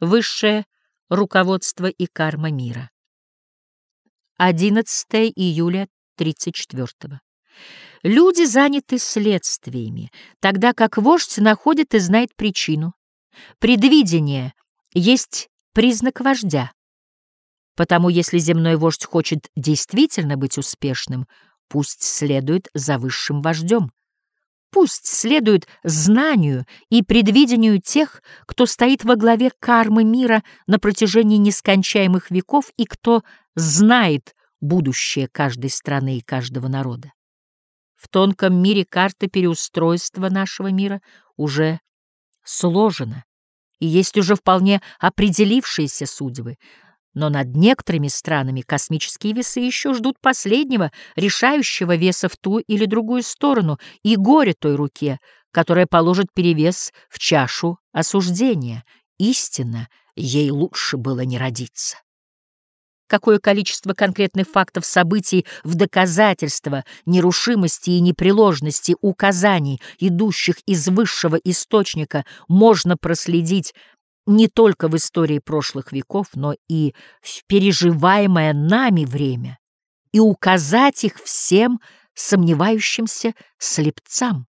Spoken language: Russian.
Высшее руководство и карма мира. 11 июля 34 -го. Люди заняты следствиями, тогда как вождь находит и знает причину. Предвидение есть признак вождя. Потому если земной вождь хочет действительно быть успешным, пусть следует за высшим вождем. Пусть следует знанию и предвидению тех, кто стоит во главе кармы мира на протяжении нескончаемых веков и кто знает будущее каждой страны и каждого народа. В тонком мире карта переустройства нашего мира уже сложена, и есть уже вполне определившиеся судьбы — но над некоторыми странами космические весы еще ждут последнего, решающего веса в ту или другую сторону, и горе той руке, которая положит перевес в чашу осуждения. Истинно, ей лучше было не родиться. Какое количество конкретных фактов событий в доказательство нерушимости и непреложности указаний, идущих из высшего источника, можно проследить не только в истории прошлых веков, но и в переживаемое нами время, и указать их всем сомневающимся слепцам.